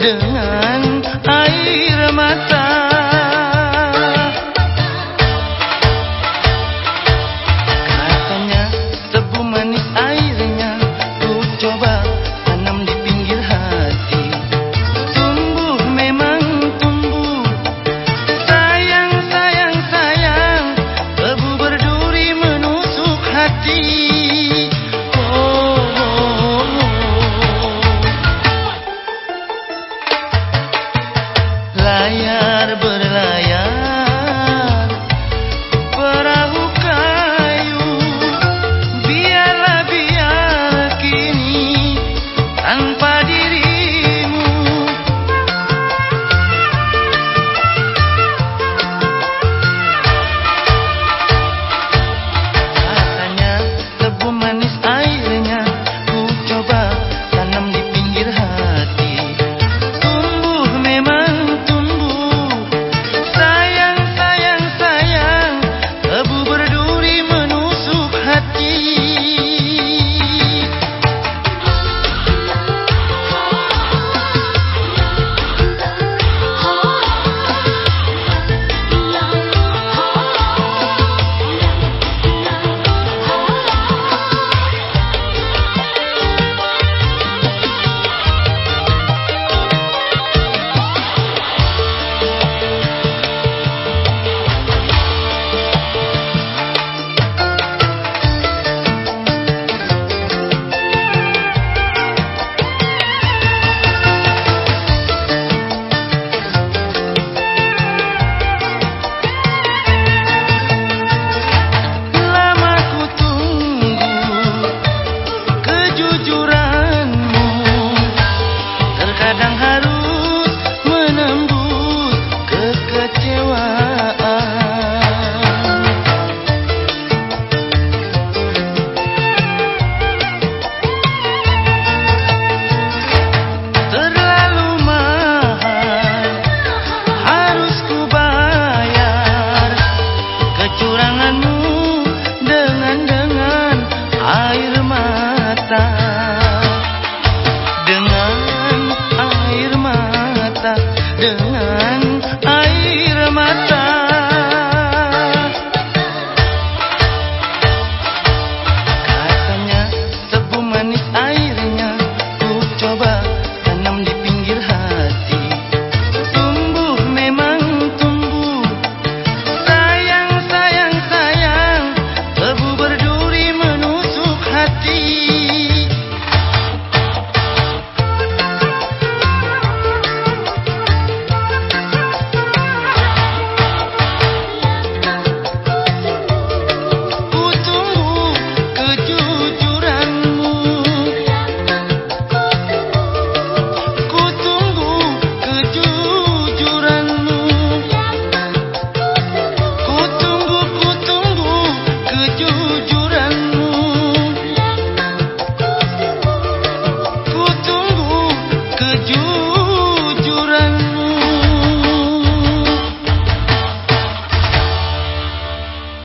do. jurang